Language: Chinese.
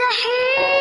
的黑